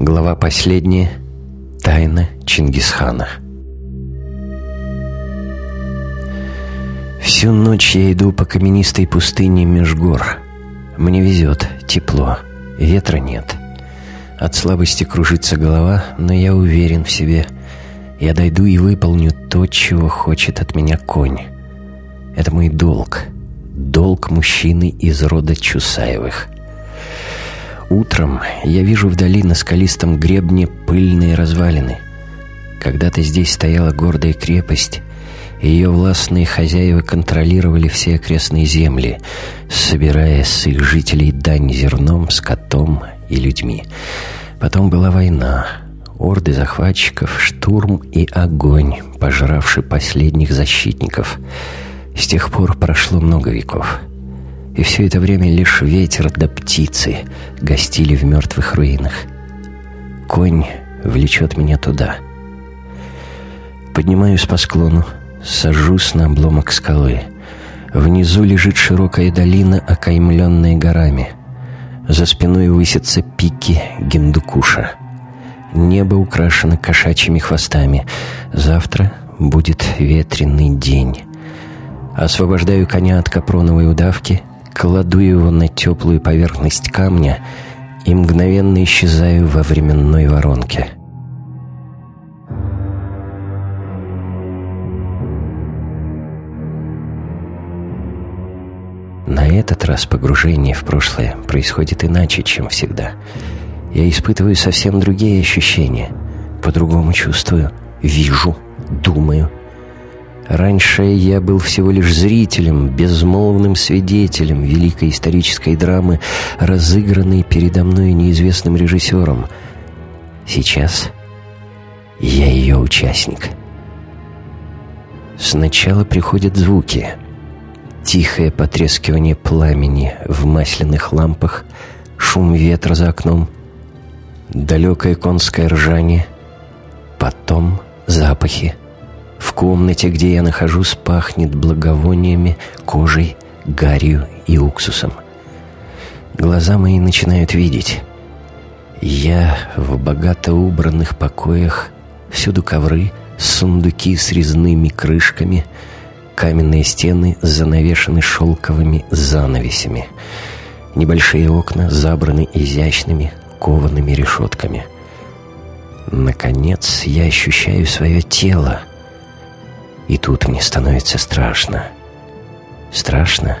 Глава последняя. Тайна Чингисхана. Всю ночь я иду по каменистой пустыне меж гор. Мне везет, тепло, ветра нет. От слабости кружится голова, но я уверен в себе. Я дойду и выполню то, чего хочет от меня конь. Это мой долг. Долг мужчины из рода Чусаевых. Утром я вижу вдали на скалистом гребне пыльные развалины. Когда-то здесь стояла гордая крепость, и ее властные хозяева контролировали все окрестные земли, собирая с их жителей дань зерном, скотом и людьми. Потом была война, орды захватчиков, штурм и огонь, пожравший последних защитников. С тех пор прошло много веков. И все это время лишь ветер да птицы гостили в мертвых руинах. Конь влечет меня туда. Поднимаюсь по склону, сажусь на обломок скалы. Внизу лежит широкая долина, окаймленная горами. За спиной высятся пики Гиндукуша. Небо украшено кошачьими хвостами. Завтра будет ветреный день. Освобождаю коня от капроновой удавки кладу его на теплую поверхность камня и мгновенно исчезаю во временной воронке. На этот раз погружение в прошлое происходит иначе, чем всегда. Я испытываю совсем другие ощущения, по-другому чувствую, вижу, думаю – Раньше я был всего лишь зрителем, безмолвным свидетелем великой исторической драмы, разыгранной передо мной неизвестным режиссером. Сейчас я ее участник. Сначала приходят звуки. Тихое потрескивание пламени в масляных лампах, шум ветра за окном, далекое конское ржание, потом запахи — в комнате, где я нахожусь, пахнет благовониями, кожей, гарью и уксусом. Глаза мои начинают видеть. Я в богато убранных покоях, всюду ковры, сундуки с резными крышками, каменные стены занавешены шелковыми занавесями. Небольшие окна забраны изящными коваными решетками. Наконец я ощущаю свое тело — и тут мне становится страшно. Страшно,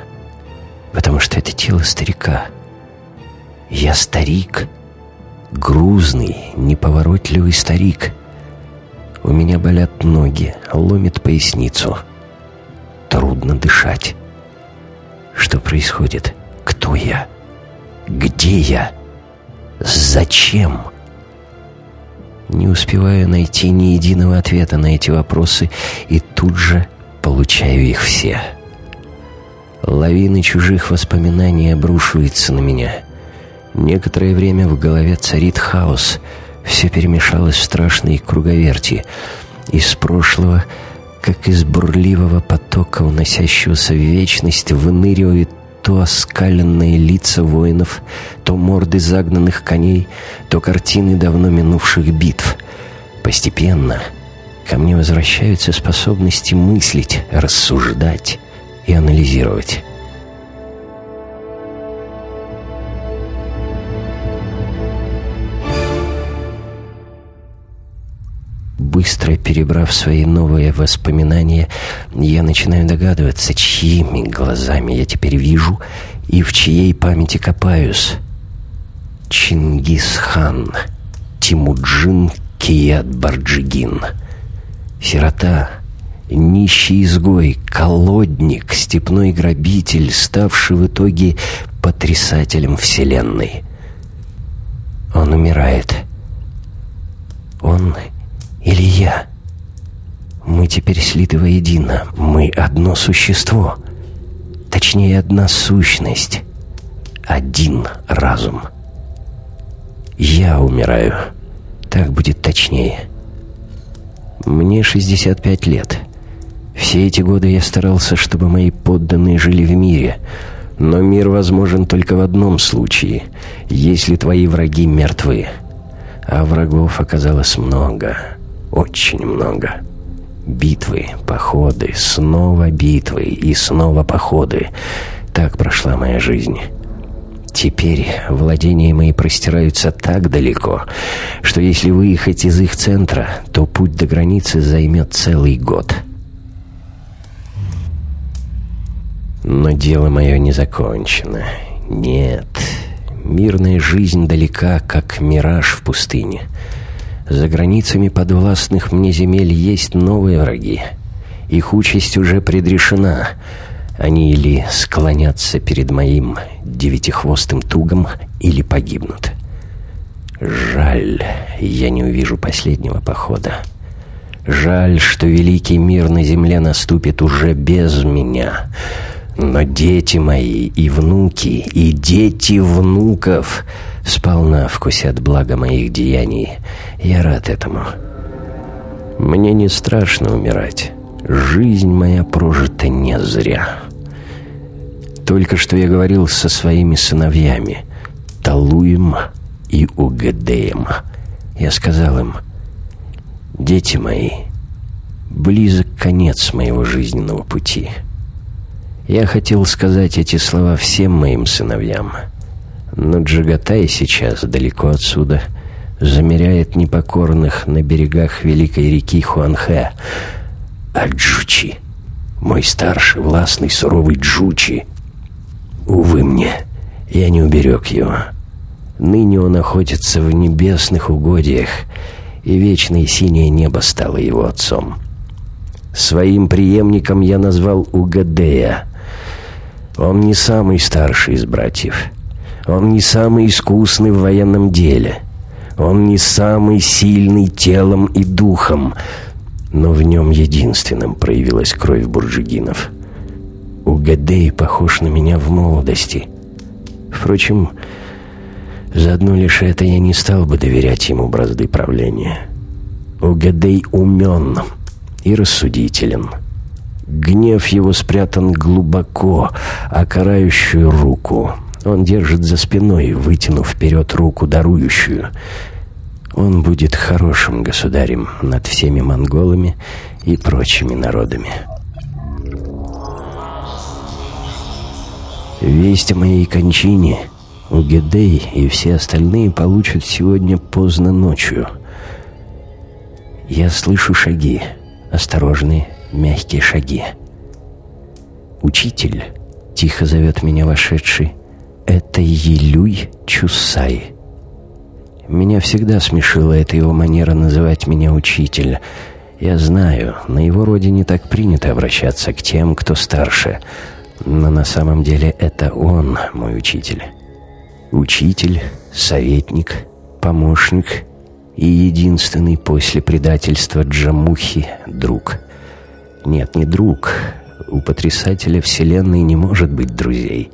потому что это тело старика. Я старик, грузный, неповоротливый старик. У меня болят ноги, ломит поясницу. Трудно дышать. Что происходит? Кто я? Где я? Зачем? Не успеваю найти ни единого ответа на эти вопросы, и тут же получаю их все. Лавины чужих воспоминаний обрушиваются на меня. Некоторое время в голове царит хаос. Все перемешалось в страшной круговерти. Из прошлого, как из бурливого потока, уносящегося в вечность, выныривает то оскаленные лица воинов, то морды загнанных коней, то картины давно минувших битв. Постепенно ко мне возвращаются способности мыслить, рассуждать и анализировать. Быстро перебрав свои новые воспоминания, я начинаю догадываться, чьими глазами я теперь вижу и в чьей памяти копаюсь. Чингисхан, Тимуджин Кият Барджигин. Сирота, нищий изгой, колодник, степной грабитель, ставший в итоге потрясателем Вселенной. Он умирает. Он или я. Мы теперь слиты воедино. Мы одно существо. Точнее, одна сущность. Один разум. Я умираю. Так будет точнее. Мне 65 лет. Все эти годы я старался, чтобы мои подданные жили в мире. Но мир возможен только в одном случае, если твои враги мертвы. А врагов оказалось много, очень много. Битвы, походы, снова битвы и снова походы. Так прошла моя жизнь. Теперь владения мои простираются так далеко, что если выехать из их центра, то путь до границы займет целый год. Но дело мое не закончено. Нет, мирная жизнь далека, как мираж в пустыне. За границами подвластных мне земель есть новые враги. Их участь уже предрешена — они или склонятся перед моим девятихвостым тугом, или погибнут. Жаль, я не увижу последнего похода. Жаль, что великий мир на земле наступит уже без меня. Но дети мои и внуки, и дети внуков сполна вкусят благо моих деяний. Я рад этому. Мне не страшно умирать. Жизнь моя прожита не зря. Только что я говорил со своими сыновьями, Талуем и Угадеем. Я сказал им, «Дети мои, близок конец моего жизненного пути». Я хотел сказать эти слова всем моим сыновьям, но Джагатай сейчас далеко отсюда замеряет непокорных на берегах великой реки Хуанхэ, а Джучи, мой старший властный суровый Джучи, Увы мне, я не уберег его. Ныне он находится в небесных угодьях, и вечное синее небо стало его отцом. Своим преемником я назвал Угадея. Он не самый старший из братьев. Он не самый искусный в военном деле. Он не самый сильный телом и духом, но в нем единственным проявилась кровь бурджигинов. Угадей похож на меня в молодости. Впрочем, заодно лишь это я не стал бы доверять ему бразды правления. Угадей умен и рассудителен. Гнев его спрятан глубоко, а карающую руку он держит за спиной, вытянув вперед руку дарующую. Он будет хорошим государем над всеми монголами и прочими народами». Весть о моей кончине Угедей и все остальные получат сегодня поздно ночью. Я слышу шаги, осторожные, мягкие шаги. «Учитель», — тихо зовет меня вошедший, — «это Елюй Чусай». Меня всегда смешила эта его манера называть меня учитель. Я знаю, на его родине так принято обращаться к тем, кто старше — но на самом деле это он мой учитель. Учитель, советник, помощник и единственный после предательства Джамухи друг. Нет, не друг. У потрясателя Вселенной не может быть друзей.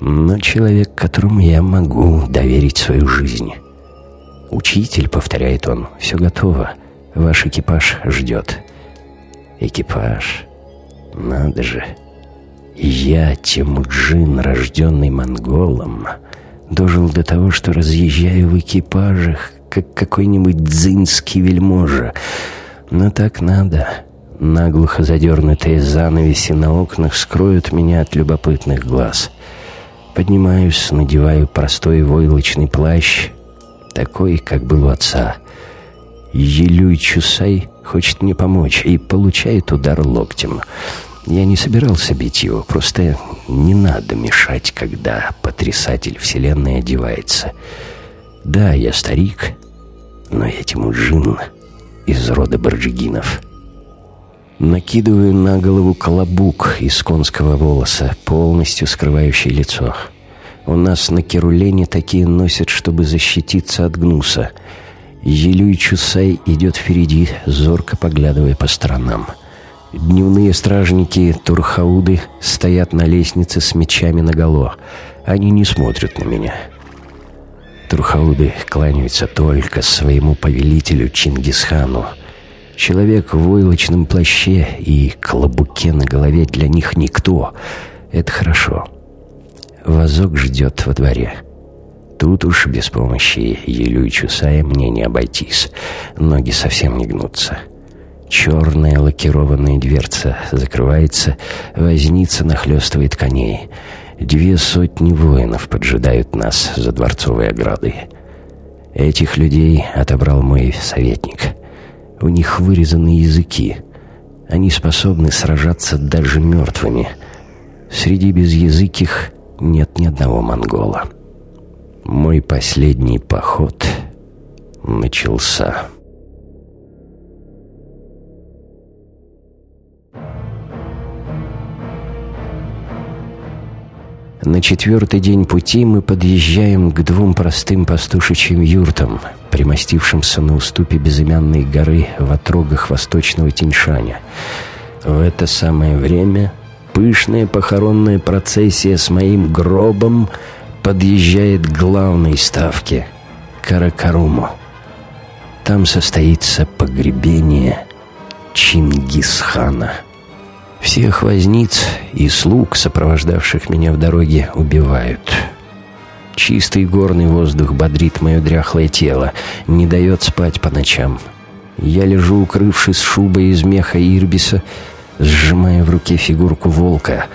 Но человек, которому я могу доверить свою жизнь. «Учитель», — повторяет он, — «все готово. Ваш экипаж ждет». «Экипаж? Надо же!» Я, Темуджин, рожденный монголом, дожил до того, что разъезжаю в экипажах, как какой-нибудь дзинский вельможа. Но так надо. Наглухо задернутые занавеси на окнах скроют меня от любопытных глаз. Поднимаюсь, надеваю простой войлочный плащ, такой, как был у отца. Елюй Чусай хочет мне помочь и получает удар локтем — я не собирался бить его, просто не надо мешать, когда потрясатель вселенной одевается. Да, я старик, но я Тимуджин из рода Барджигинов. Накидываю на голову колобук из конского волоса, полностью скрывающий лицо. У нас на Керулене такие носят, чтобы защититься от гнуса. Елюй Чусай идет впереди, зорко поглядывая по сторонам. — Дневные стражники Турхауды стоят на лестнице с мечами наголо. Они не смотрят на меня. Турхауды кланяются только своему повелителю Чингисхану. Человек в войлочном плаще и клобуке на голове для них никто. Это хорошо. Вазок ждет во дворе. Тут уж без помощи Елю и Чусая мне не обойтись. Ноги совсем не гнутся. Черная лакированная дверца закрывается, возница нахлестывает коней. Две сотни воинов поджидают нас за дворцовой оградой. Этих людей отобрал мой советник. У них вырезаны языки. Они способны сражаться даже мертвыми. Среди безязыких нет ни одного монгола. Мой последний поход начался. На четвертый день пути мы подъезжаем к двум простым пастушечьим юртам, примостившимся на уступе безымянной горы в отрогах восточного Тиньшаня. В это самое время пышная похоронная процессия с моим гробом подъезжает к главной ставке — Каракаруму. Там состоится погребение Чингисхана. Всех возниц и слуг, сопровождавших меня в дороге, убивают. Чистый горный воздух бодрит мое дряхлое тело, не дает спать по ночам. Я лежу, укрывшись шубой из меха ирбиса, сжимая в руке фигурку волка,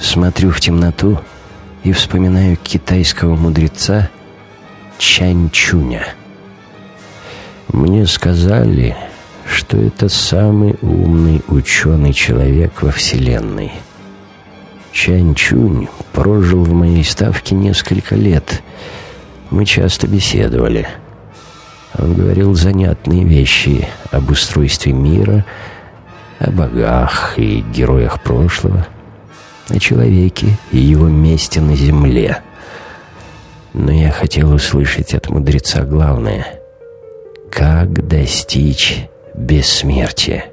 смотрю в темноту и вспоминаю китайского мудреца Чанчуня. Мне сказали, что это самый умный ученый человек во Вселенной. Чань Чунь прожил в моей ставке несколько лет. Мы часто беседовали. Он говорил занятные вещи об устройстве мира, о богах и героях прошлого, о человеке и его месте на земле. Но я хотел услышать от мудреца главное — как достичь бессмертие.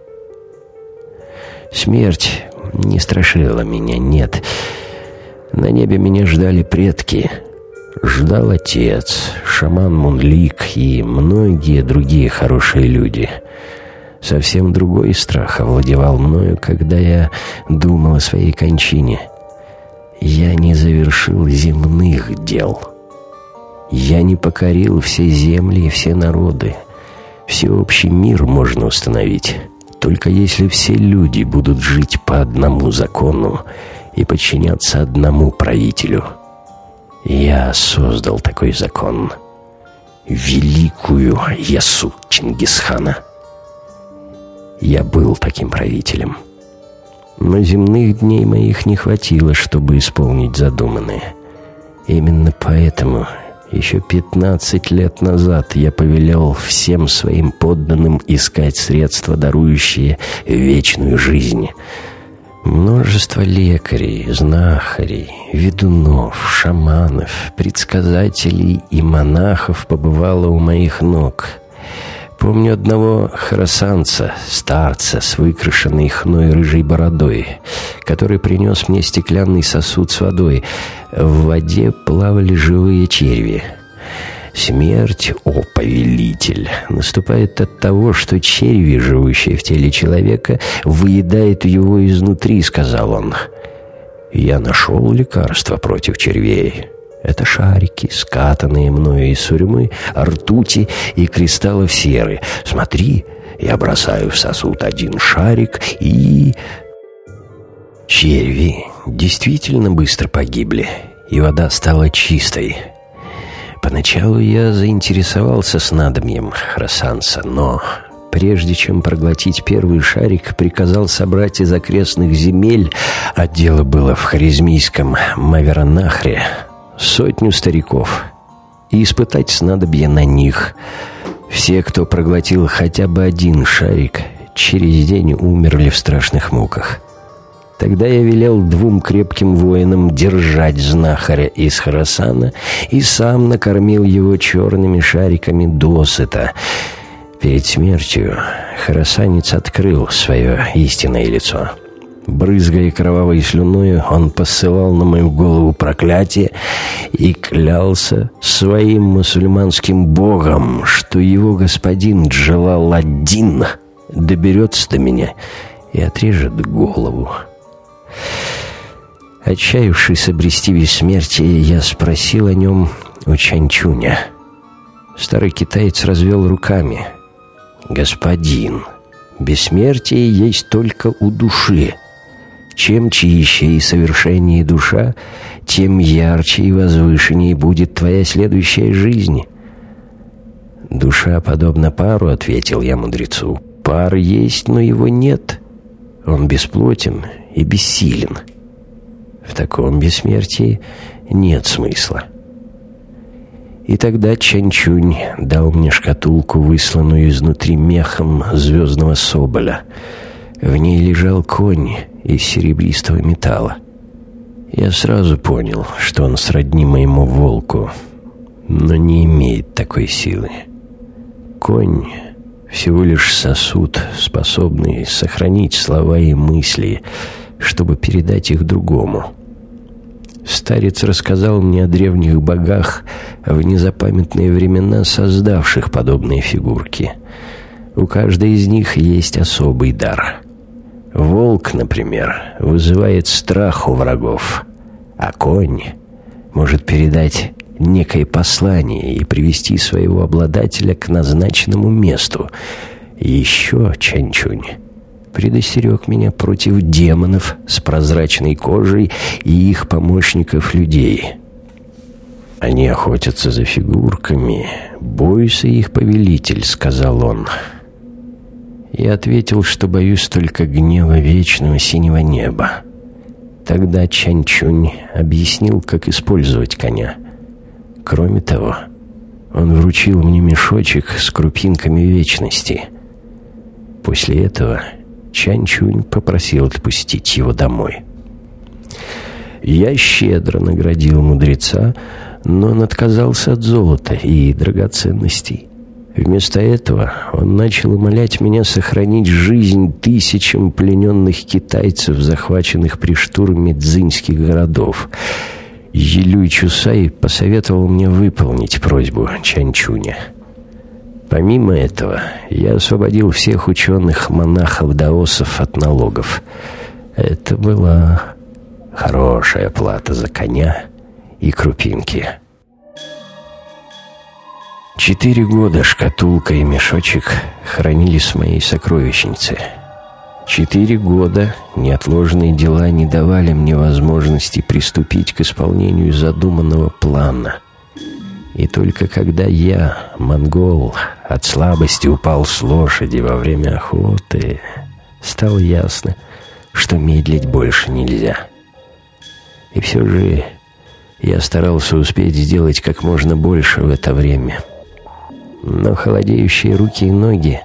Смерть не страшила меня, нет. На небе меня ждали предки. Ждал отец, шаман Мунлик и многие другие хорошие люди. Совсем другой страх овладевал мною, когда я думал о своей кончине. Я не завершил земных дел. Я не покорил все земли и все народы. Всеобщий мир можно установить, только если все люди будут жить по одному закону и подчиняться одному правителю. Я создал такой закон. Великую Ясу Чингисхана. Я был таким правителем. Но земных дней моих не хватило, чтобы исполнить задуманное. Именно поэтому еще пятнадцать лет назад я повелел всем своим подданным искать средства, дарующие вечную жизнь. Множество лекарей, знахарей, ведунов, шаманов, предсказателей и монахов побывало у моих ног — Помню одного хоросанца, старца с выкрашенной хной рыжей бородой, который принес мне стеклянный сосуд с водой. В воде плавали живые черви. Смерть, о повелитель, наступает от того, что черви, живущие в теле человека, выедают его изнутри, сказал он. Я нашел лекарство против червей. Это шарики, скатанные мною из сурьмы, ртути и кристаллов серы. Смотри, я бросаю в сосуд один шарик и... Черви действительно быстро погибли, и вода стала чистой. Поначалу я заинтересовался снадобьем Храсанса, но прежде чем проглотить первый шарик, приказал собрать из окрестных земель, а дело было в харизмийском Маверанахре, сотню стариков и испытать снадобье на них. Все, кто проглотил хотя бы один шарик, через день умерли в страшных муках. Тогда я велел двум крепким воинам держать знахаря из Харасана и сам накормил его черными шариками досыта. Перед смертью Харасанец открыл свое истинное лицо — Брызгая кровавой слюной, он посылал на мою голову проклятие и клялся своим мусульманским богом, что его господин Джалаладдин доберется до меня и отрежет голову. Отчаявшись обрести бессмертие, я спросил о нем у Чанчуня. Старый китаец развел руками. «Господин, бессмертие есть только у души. Чем чище и совершеннее душа, тем ярче и возвышеннее будет твоя следующая жизнь». «Душа подобна пару», — ответил я мудрецу. «Пар есть, но его нет. Он бесплотен и бессилен. В таком бессмертии нет смысла». И тогда Чанчунь дал мне шкатулку, высланную изнутри мехом звездного соболя. В ней лежал конь из серебристого металла. Я сразу понял, что он сродни моему волку, но не имеет такой силы. Конь — всего лишь сосуд, способный сохранить слова и мысли, чтобы передать их другому — Старец рассказал мне о древних богах, в незапамятные времена создавших подобные фигурки. У каждой из них есть особый дар. Волк, например, вызывает страх у врагов, а конь может передать некое послание и привести своего обладателя к назначенному месту. Еще Чанчунь предостерег меня против демонов с прозрачной кожей и их помощников-людей. Они охотятся за фигурками. «Бойся их, повелитель», — сказал он. Я ответил, что боюсь только гнева вечного синего неба. Тогда Чанчунь объяснил, как использовать коня. Кроме того, он вручил мне мешочек с крупинками вечности. После этого Чанчунь попросил отпустить его домой. Я щедро наградил мудреца, но он отказался от золота и драгоценностей. Вместо этого он начал умолять меня сохранить жизнь тысячам плененных китайцев, захваченных при штурме дзиньских городов. Елюй Чусай посоветовал мне выполнить просьбу Чанчуня. Помимо этого, я освободил всех ученых-монахов-даосов от налогов. Это была хорошая плата за коня и крупинки. Четыре года шкатулка и мешочек хранились в моей сокровищнице. Четыре года неотложные дела не давали мне возможности приступить к исполнению задуманного плана. И только когда я, монгол, от слабости упал с лошади во время охоты, стало ясно, что медлить больше нельзя. И все же я старался успеть сделать как можно больше в это время. Но холодеющие руки и ноги,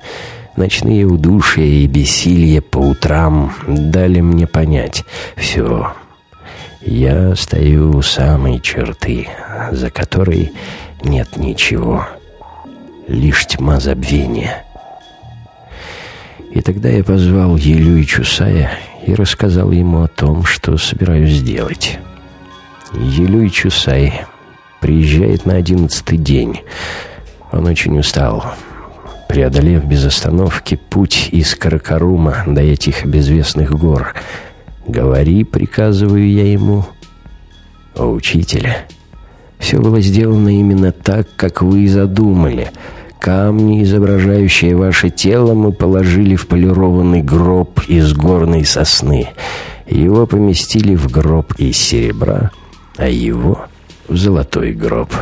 ночные удушья и бессилье по утрам дали мне понять — все — я стою у самой черты, за которой нет ничего, лишь тьма забвения. И тогда я позвал Елю и Чусая и рассказал ему о том, что собираюсь сделать. Елю и Чусай приезжает на одиннадцатый день. Он очень устал. Преодолев без остановки путь из Каракарума до этих безвестных гор — «Говори», — приказываю я ему. «О, учителя, все было сделано именно так, как вы и задумали. Камни, изображающие ваше тело, мы положили в полированный гроб из горной сосны. Его поместили в гроб из серебра, а его — в золотой гроб».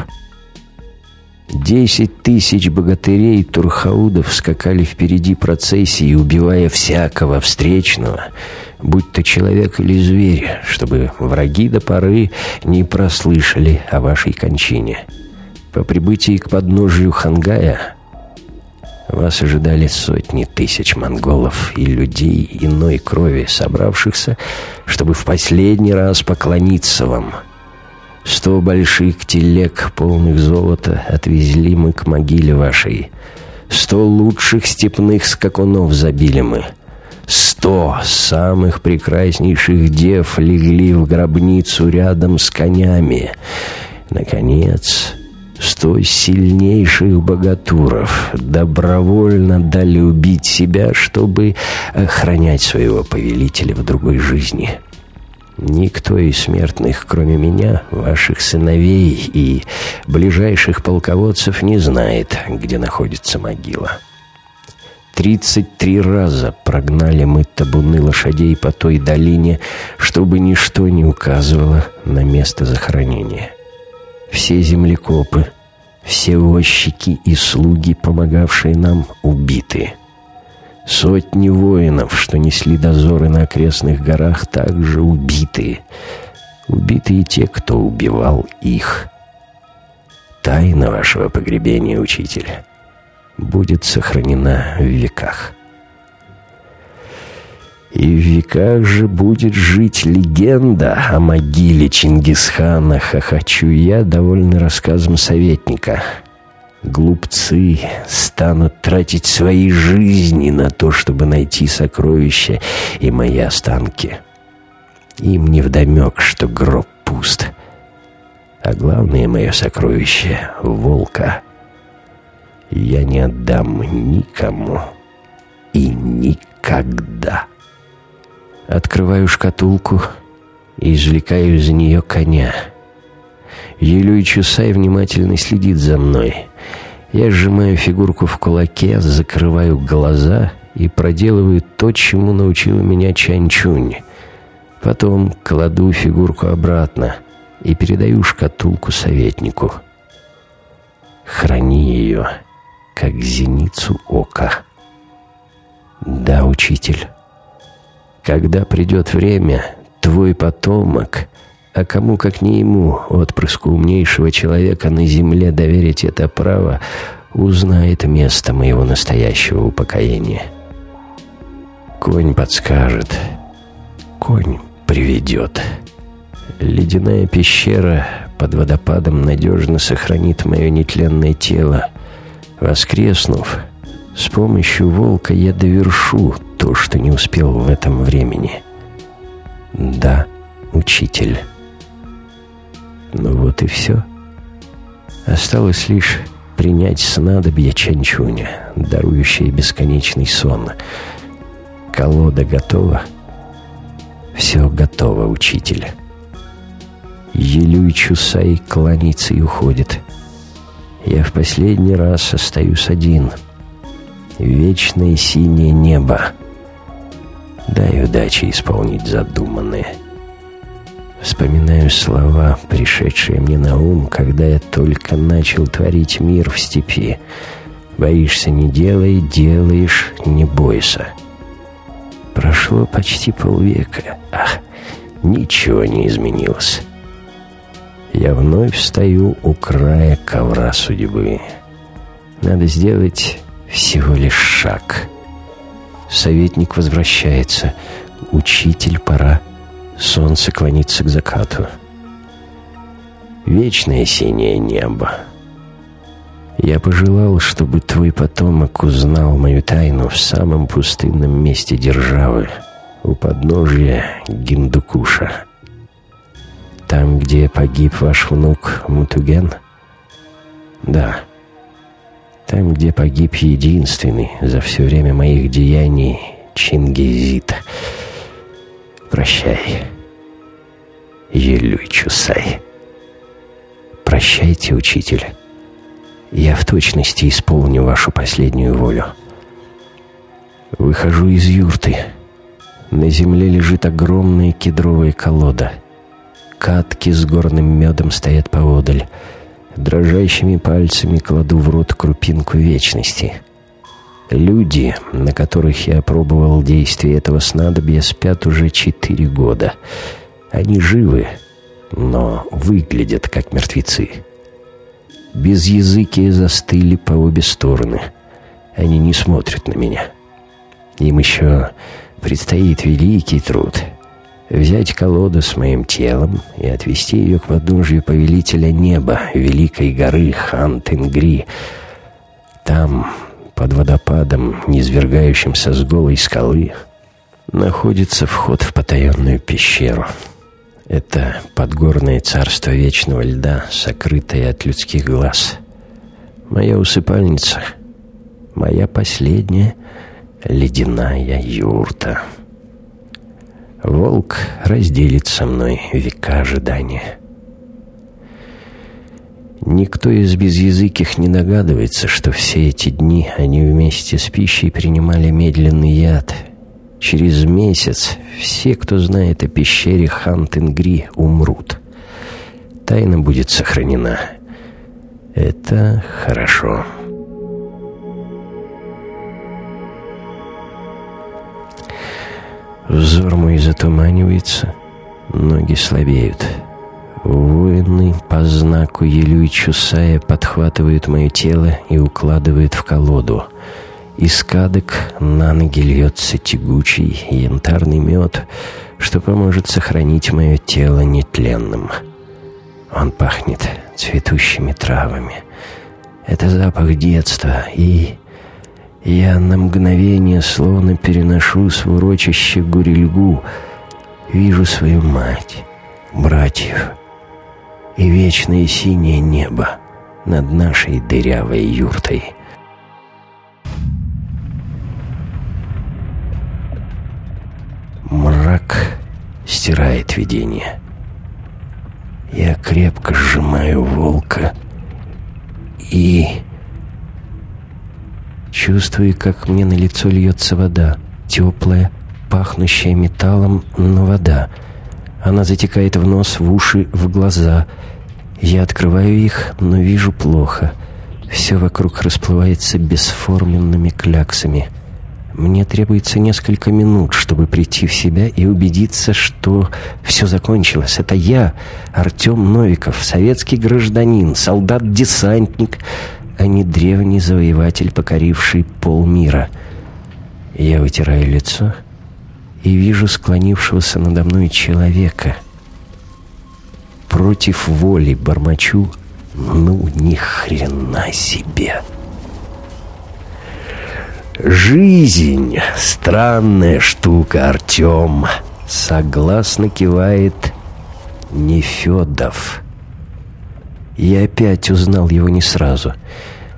Десять тысяч богатырей Турхаудов скакали впереди процессии, убивая всякого встречного — будь то человек или зверь, чтобы враги до поры не прослышали о вашей кончине. По прибытии к подножию Хангая вас ожидали сотни тысяч монголов и людей иной крови, собравшихся, чтобы в последний раз поклониться вам. Сто больших телег, полных золота, отвезли мы к могиле вашей. Сто лучших степных скакунов забили мы — Сто самых прекраснейших дев легли в гробницу рядом с конями. Наконец, сто сильнейших богатуров добровольно дали убить себя, чтобы охранять своего повелителя в другой жизни. Никто из смертных, кроме меня, ваших сыновей и ближайших полководцев не знает, где находится могила. Тридцать три раза прогнали мы табуны лошадей по той долине, чтобы ничто не указывало на место захоронения. Все землекопы, все возчики и слуги, помогавшие нам, убиты. Сотни воинов, что несли дозоры на окрестных горах, также убиты. Убиты и те, кто убивал их. Тайна вашего погребения, учитель, будет сохранена в веках. И в веках же будет жить легенда о могиле Чингисхана Хахачуя, довольно рассказом советника. Глупцы станут тратить свои жизни на то, чтобы найти сокровища и мои останки. Им невдомек, что гроб пуст. А главное мое сокровище — волка. Я не отдам никому и никогда. Открываю шкатулку и извлекаю из нее коня. Юлий Чусай внимательно следит за мной. Я сжимаю фигурку в кулаке, закрываю глаза и проделываю то, чему научила меня Чанчунь. Потом кладу фигурку обратно и передаю шкатулку советнику. Храни ее, как зеницу ока. Да, учитель. Когда придет время, твой потомок, а кому, как не ему, отпрыску умнейшего человека на земле доверить это право, узнает место моего настоящего упокоения. Конь подскажет, конь приведет. Ледяная пещера под водопадом надежно сохранит мое нетленное тело. Воскреснув, с помощью волка я довершу то, что не успел в этом времени. Да, учитель. Ну вот и все. Осталось лишь принять снадобье Чанчуня, дарующее бесконечный сон. Колода готова? Все готово, учитель. Елюй Чусай кланяется и уходит. Я в последний раз остаюсь один. Вечное синее небо — Дай удачи исполнить задуманное. Вспоминаю слова, пришедшие мне на ум, когда я только начал творить мир в степи. Боишься — не делай, делаешь — не бойся. Прошло почти полвека. Ах, ничего не изменилось. Я вновь стою у края ковра судьбы. Надо сделать всего лишь шаг — Советник возвращается. Учитель, пора. Солнце клонится к закату. Вечное синее небо. Я пожелал, чтобы твой потомок узнал мою тайну в самом пустынном месте державы, у подножия Гиндукуша. Там, где погиб ваш внук Мутуген? Да. Там, где погиб единственный за все время моих деяний Чингизит. Прощай, Елюй Чусай. Прощайте, учитель. Я в точности исполню вашу последнюю волю. Выхожу из юрты. На земле лежит огромная кедровая колода. Катки с горным медом стоят поодаль. Дрожащими пальцами кладу в рот крупинку вечности. Люди, на которых я опробовал действие этого снадобья, спят уже четыре года. Они живы, но выглядят как мертвецы. Без языки застыли по обе стороны. Они не смотрят на меня. Им еще предстоит великий труд — взять колоду с моим телом и отвести ее к подножию повелителя неба, великой горы Хан-Тенгри. Там, под водопадом, низвергающимся с голой скалы, находится вход в потаенную пещеру. Это подгорное царство вечного льда, сокрытое от людских глаз. Моя усыпальница, моя последняя ледяная юрта». волк разделит со мной века ожидания. Никто из безязыких не догадывается, что все эти дни они вместе с пищей принимали медленный яд. Через месяц все, кто знает о пещере Хантенгри, умрут. Тайна будет сохранена. Это хорошо. Взор мой затуманивается, ноги слабеют. Воины по знаку Елю и Чусая подхватывают мое тело и укладывают в колоду. Из кадок на ноги льется тягучий янтарный мед, что поможет сохранить мое тело нетленным. Он пахнет цветущими травами. Это запах детства, и я на мгновение словно переношусь в урочище Гурильгу, вижу свою мать, братьев и вечное синее небо над нашей дырявой юртой. Мрак стирает видение. Я крепко сжимаю волка и Чувствую, как мне на лицо льется вода. Теплая, пахнущая металлом, но вода. Она затекает в нос, в уши, в глаза. Я открываю их, но вижу плохо. Все вокруг расплывается бесформенными кляксами. Мне требуется несколько минут, чтобы прийти в себя и убедиться, что все закончилось. Это я, Артем Новиков, советский гражданин, солдат-десантник, а не древний завоеватель, покоривший полмира. Я вытираю лицо и вижу склонившегося надо мной человека. Против воли бормочу «Ну, ни хрена себе!» «Жизнь — странная штука, Артем!» Согласно кивает Нефедов. Я опять узнал его не сразу.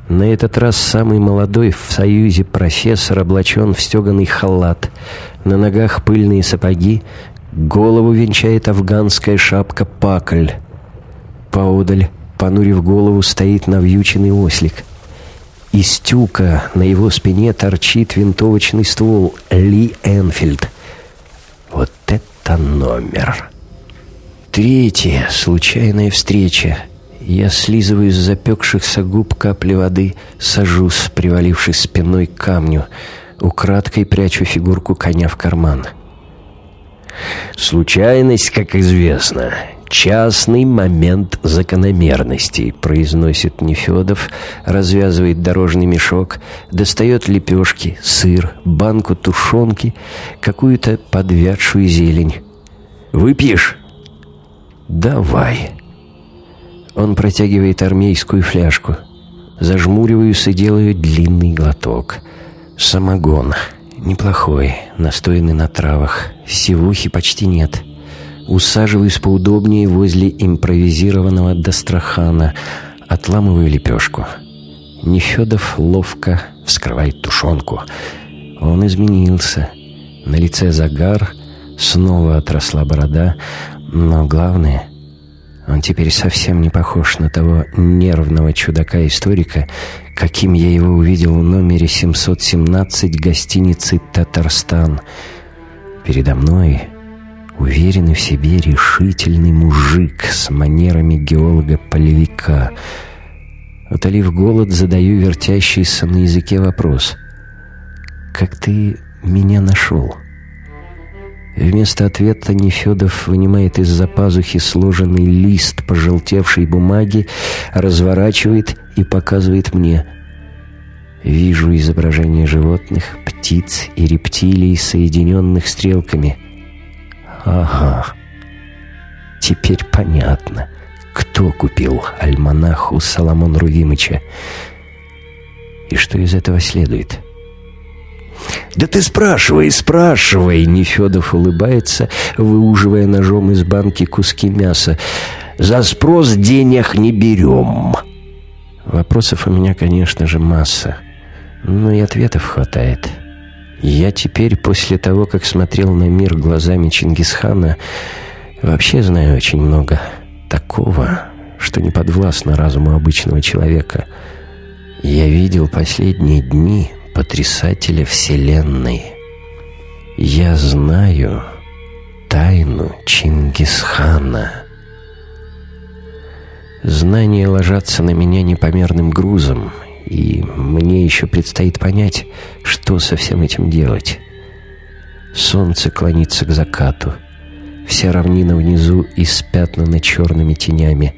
На этот раз самый молодой в Союзе профессор облачен в стеганый халат. На ногах пыльные сапоги, голову венчает афганская шапка пакль. Поодаль, понурив голову, стоит навьюченный ослик. Из тюка на его спине торчит винтовочный ствол Ли Энфильд. Вот это номер! Третья случайная встреча — я слизываю с запекшихся губ капли воды, сажусь, привалившись спиной к камню, украдкой прячу фигурку коня в карман. «Случайность, как известно, частный момент закономерности», произносит Нефедов, развязывает дорожный мешок, достает лепешки, сыр, банку тушенки, какую-то подвядшую зелень. «Выпьешь?» «Давай». Он протягивает армейскую фляжку. Зажмуриваюсь и делаю длинный глоток. Самогон. Неплохой, настойный на травах. Сивухи почти нет. Усаживаюсь поудобнее возле импровизированного Дастрахана. Отламываю лепешку. Нефедов ловко вскрывает тушенку. Он изменился. На лице загар, снова отросла борода, но главное — он теперь совсем не похож на того нервного чудака-историка, каким я его увидел в номере 717 гостиницы «Татарстан». Передо мной уверенный в себе решительный мужик с манерами геолога-полевика. Утолив голод, задаю вертящийся на языке вопрос. «Как ты меня нашел?» Вместо ответа Нефедов вынимает из-за пазухи сложенный лист пожелтевшей бумаги, разворачивает и показывает мне. Вижу изображения животных, птиц и рептилий, соединенных стрелками. Ага, теперь понятно, кто купил альманаху Соломон Рувимыча. И что из этого следует?» «Да ты спрашивай, спрашивай!» Нефедов улыбается, выуживая ножом из банки куски мяса. «За спрос денег не берем!» Вопросов у меня, конечно же, масса, но и ответов хватает. Я теперь, после того, как смотрел на мир глазами Чингисхана, вообще знаю очень много такого, что не подвластно разуму обычного человека. Я видел последние дни потрясателя Вселенной. Я знаю тайну Чингисхана. Знания ложатся на меня непомерным грузом, и мне еще предстоит понять, что со всем этим делать. Солнце клонится к закату. Вся равнина внизу испятнана черными тенями.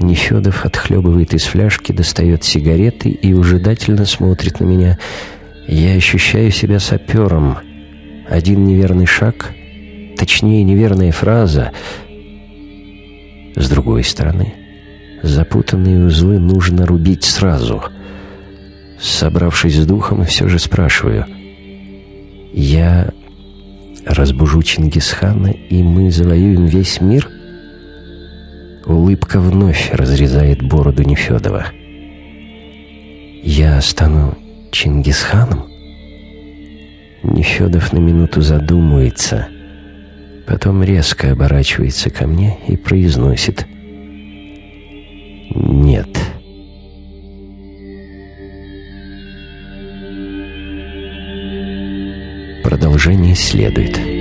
Нефедов отхлебывает из фляжки, достает сигареты и ужидательно смотрит на меня. Я ощущаю себя сапером. Один неверный шаг, точнее, неверная фраза. С другой стороны, запутанные узлы нужно рубить сразу — Собравшись с духом, все же спрашиваю. «Я разбужу Чингисхана, и мы завоюем весь мир?» Улыбка вновь разрезает бороду Нефедова. «Я стану Чингисханом?» Нефедов на минуту задумывается, потом резко оборачивается ко мне и произносит «Нет». Продолжение следует.